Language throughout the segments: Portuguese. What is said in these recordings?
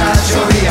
muchacho.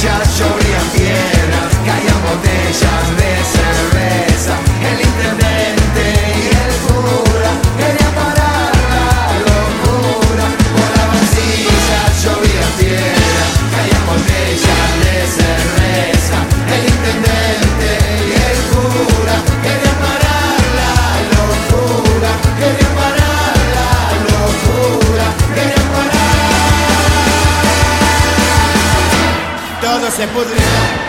just show parar. Todo se pudrió.